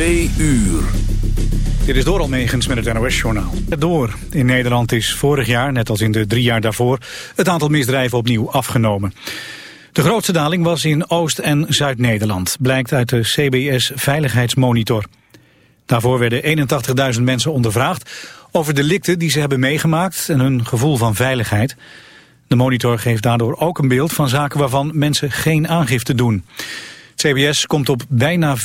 Twee uur. Dit is door Almegens met het NOS-journaal. Door. In Nederland is vorig jaar, net als in de drie jaar daarvoor... het aantal misdrijven opnieuw afgenomen. De grootste daling was in Oost- en Zuid-Nederland... blijkt uit de CBS Veiligheidsmonitor. Daarvoor werden 81.000 mensen ondervraagd... over delicten die ze hebben meegemaakt en hun gevoel van veiligheid. De monitor geeft daardoor ook een beeld van zaken... waarvan mensen geen aangifte doen... CBS komt op bijna 4,5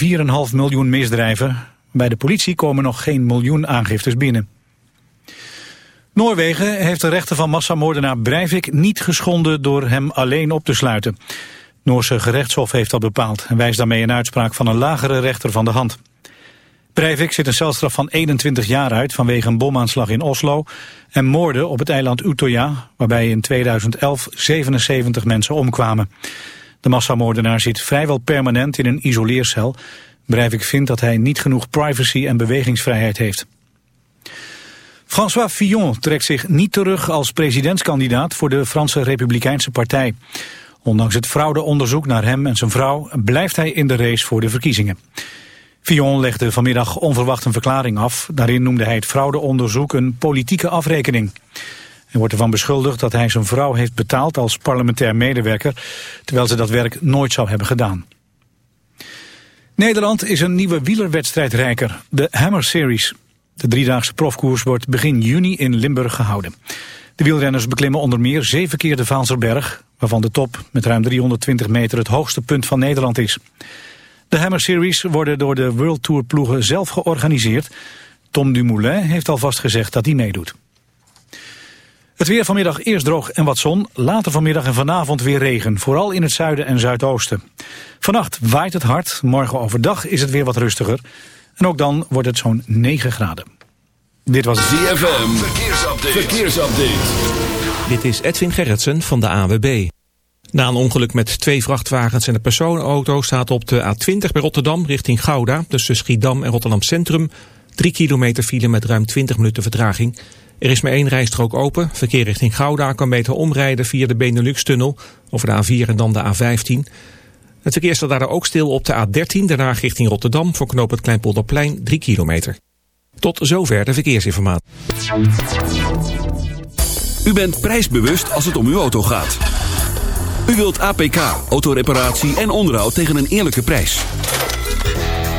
miljoen misdrijven. Bij de politie komen nog geen miljoen aangiftes binnen. Noorwegen heeft de rechten van massamoordenaar Breivik niet geschonden door hem alleen op te sluiten. Noorse gerechtshof heeft dat bepaald en wijst daarmee een uitspraak van een lagere rechter van de hand. Breivik zit een celstraf van 21 jaar uit vanwege een bomaanslag in Oslo en moorden op het eiland Utøya, waarbij in 2011 77 mensen omkwamen. De massamoordenaar zit vrijwel permanent in een isoleercel. Breivik vindt dat hij niet genoeg privacy en bewegingsvrijheid heeft. François Fillon trekt zich niet terug als presidentskandidaat voor de Franse Republikeinse Partij. Ondanks het fraudeonderzoek naar hem en zijn vrouw blijft hij in de race voor de verkiezingen. Fillon legde vanmiddag onverwacht een verklaring af. Daarin noemde hij het fraudeonderzoek een politieke afrekening. Hij wordt ervan beschuldigd dat hij zijn vrouw heeft betaald als parlementair medewerker, terwijl ze dat werk nooit zou hebben gedaan. Nederland is een nieuwe wielerwedstrijd rijker, de Hammer Series. De driedaagse profkoers wordt begin juni in Limburg gehouden. De wielrenners beklimmen onder meer zeven keer de Vaalserberg, waarvan de top met ruim 320 meter het hoogste punt van Nederland is. De Hammer Series worden door de World Tour ploegen zelf georganiseerd. Tom Dumoulin heeft alvast gezegd dat hij meedoet. Het weer vanmiddag eerst droog en wat zon. Later vanmiddag en vanavond weer regen. Vooral in het zuiden en zuidoosten. Vannacht waait het hard. Morgen overdag is het weer wat rustiger. En ook dan wordt het zo'n 9 graden. Dit was ZFM. Verkeersupdate. Verkeersupdate. Dit is Edwin Gerritsen van de AWB. Na een ongeluk met twee vrachtwagens en een personenauto staat op de A20 bij Rotterdam richting Gouda tussen Schiedam en Rotterdam Centrum 3 kilometer file met ruim 20 minuten vertraging. Er is maar één rijstrook open. Verkeer richting Gouda kan beter omrijden via de Benelux-tunnel over de A4 en dan de A15. Het verkeer staat daar ook stil op de A13, daarna richting Rotterdam voor knoop het Kleinpolderplein 3 kilometer. Tot zover de verkeersinformatie. U bent prijsbewust als het om uw auto gaat. U wilt APK, autoreparatie en onderhoud tegen een eerlijke prijs.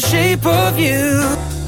the shape of you.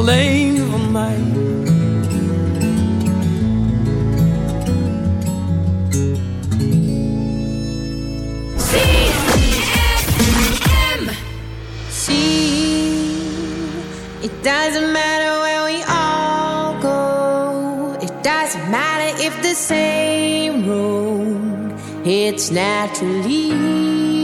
Alleen van mij. It doesn't matter where we all go. It doesn't matter if the same road. It's naturally.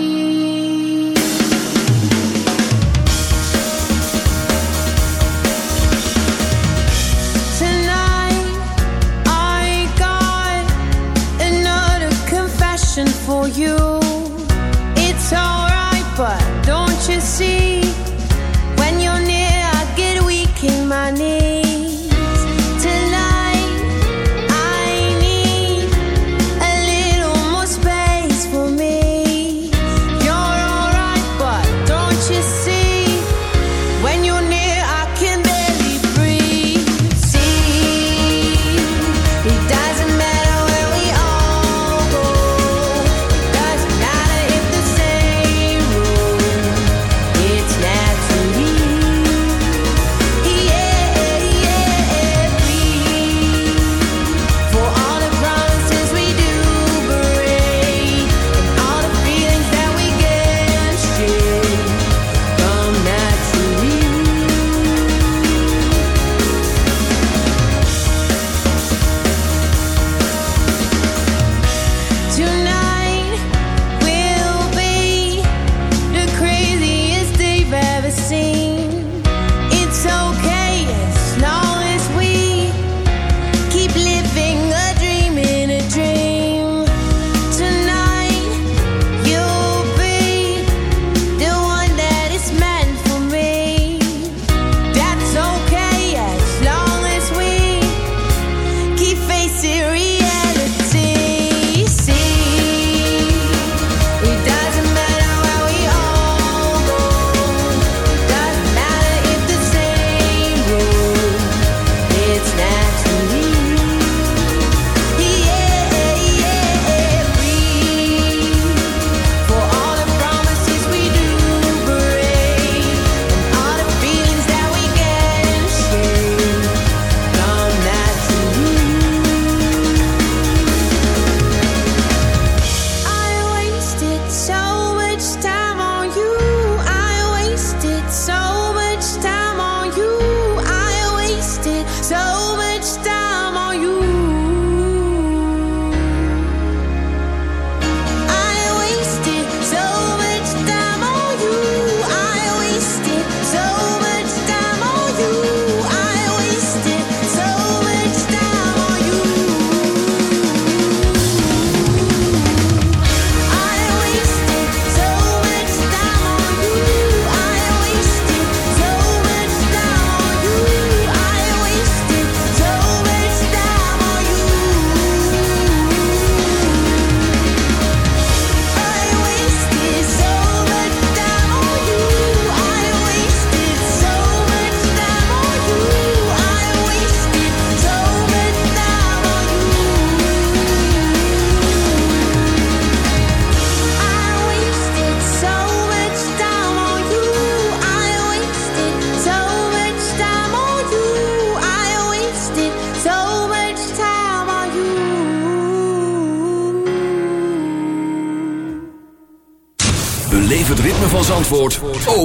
See?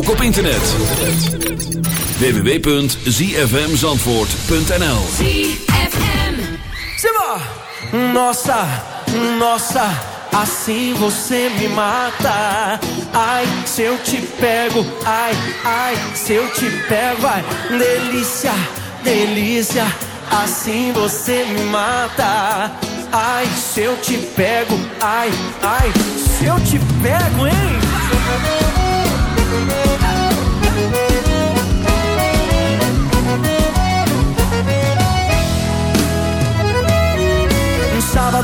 Ook op internet. www.zfmzandvoort.nl ZFM. Simba! Nossa, nossa, assim você me mata. Ai, se eu te pego, ai, ai, se eu te pego, ai, delícia, delícia, assim você me mata. Ai, se eu te pego, ai, ai, se eu te pego, hein?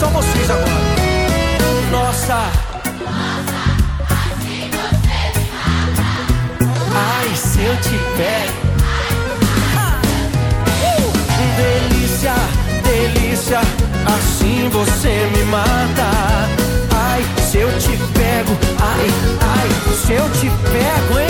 Só vocês agora. Nossa. Ai, se eu te pego. Uh! Delícia, delícia, assim você me mata. Ai, se eu te pego, ai, ai, se eu te pego, hein?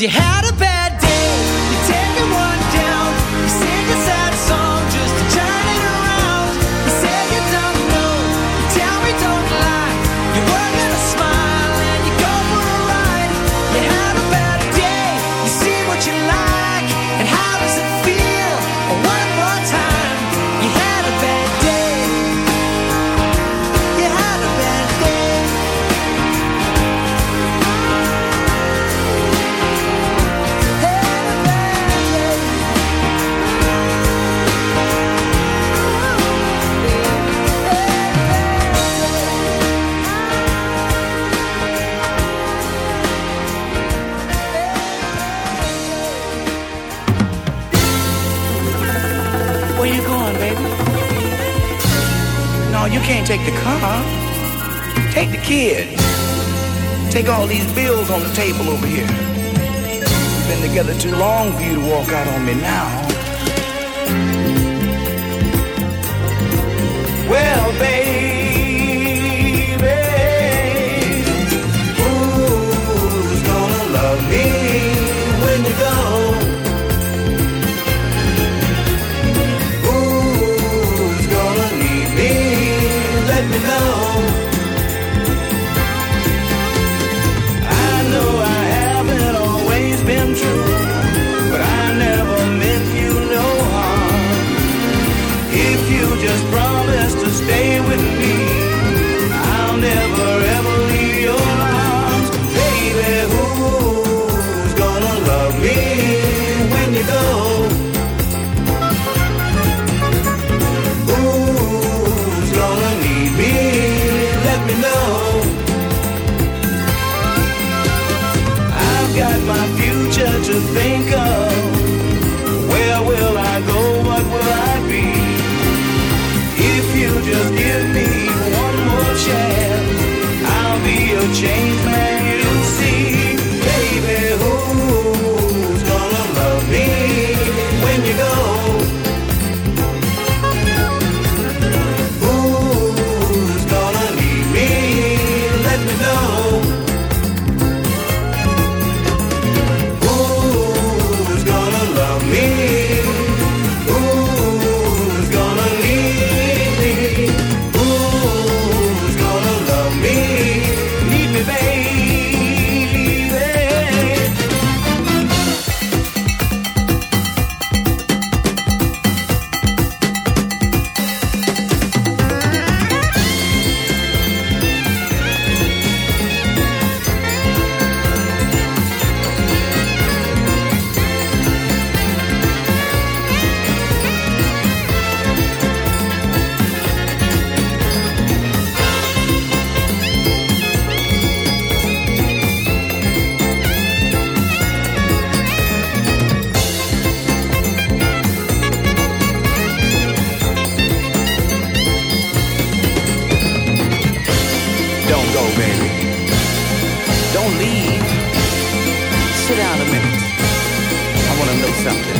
You had a bad just promised to stay with me. something.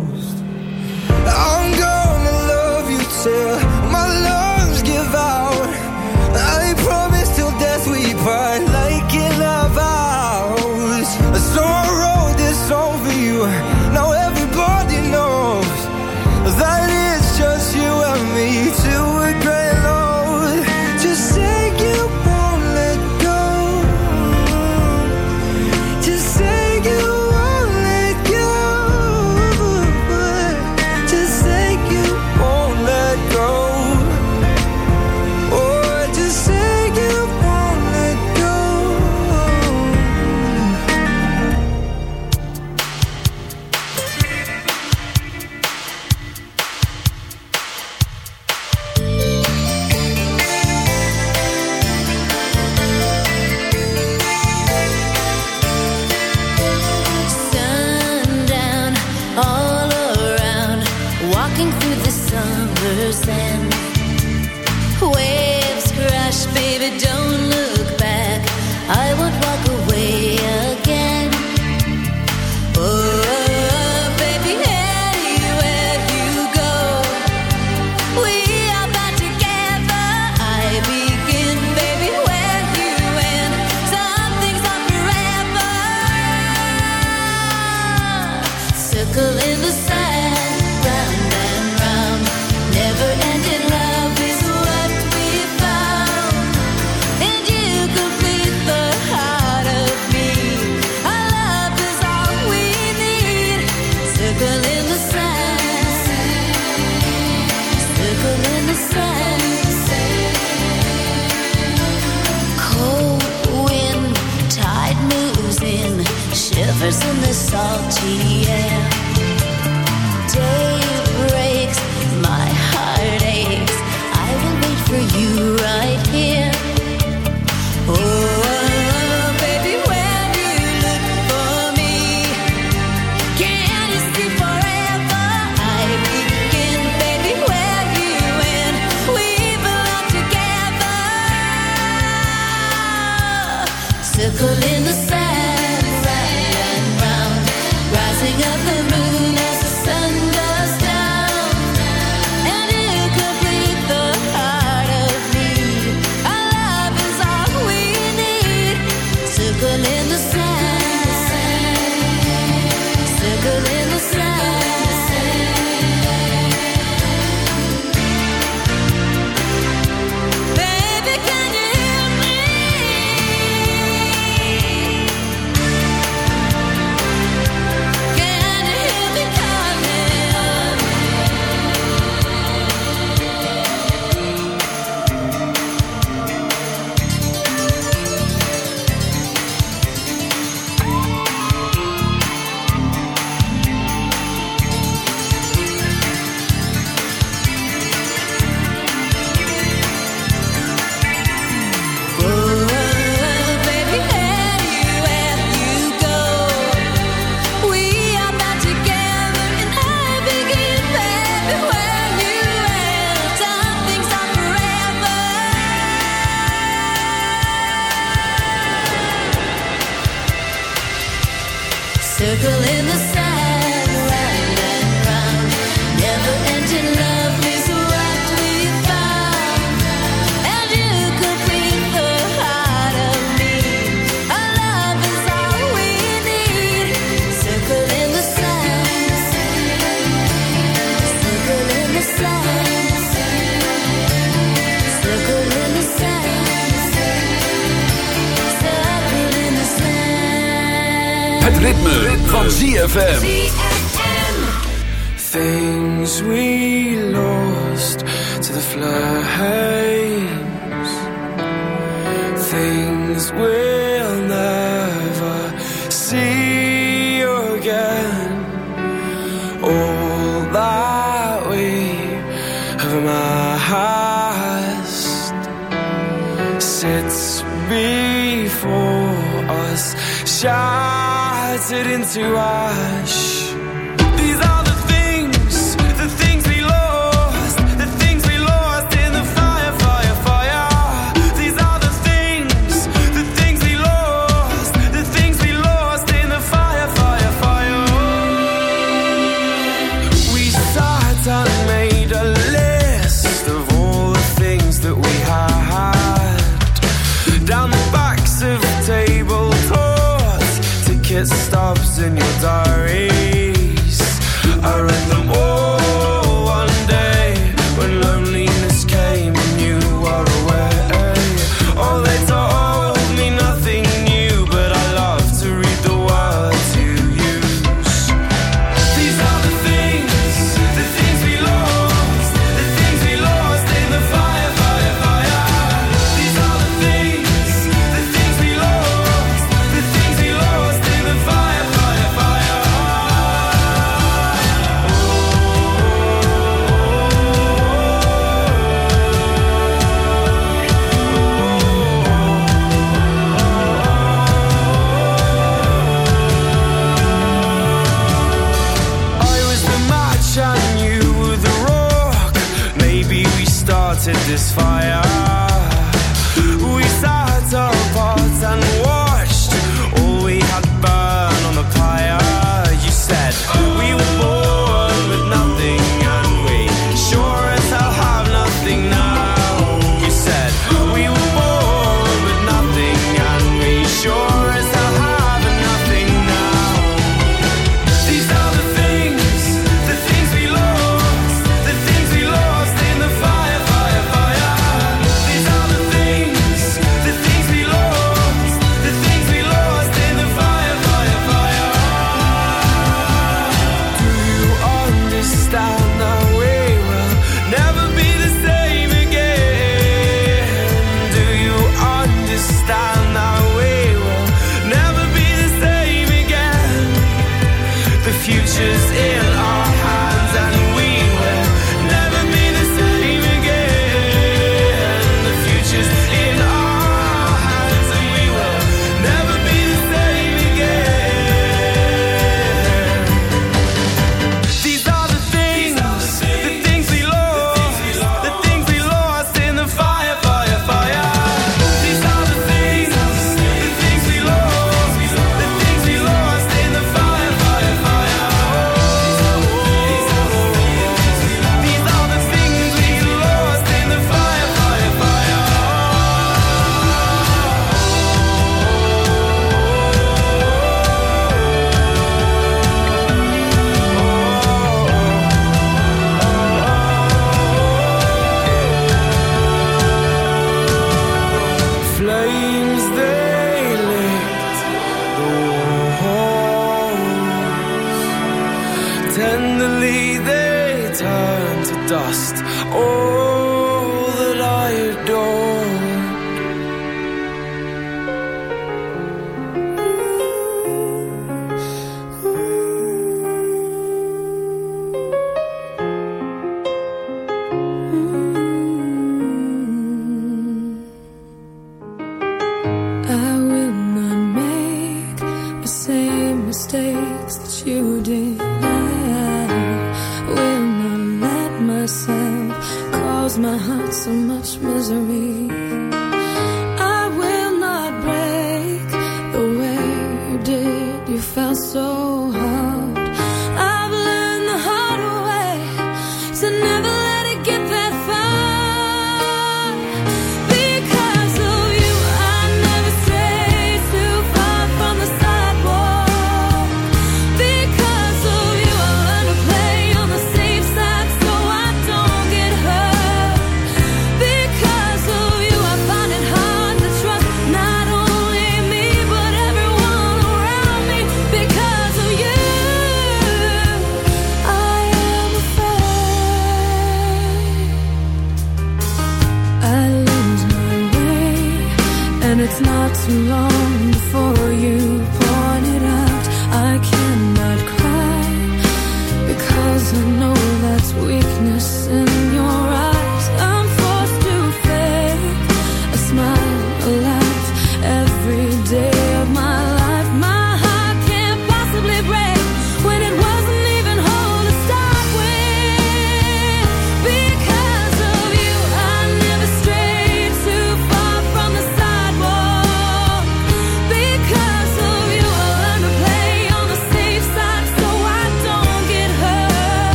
ritme, ritme. van ZFM. Things we lost to the flames. Things we'll never see again. All that we have amassed sits before us. Shine melted into ash. In your diaries.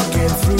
walking through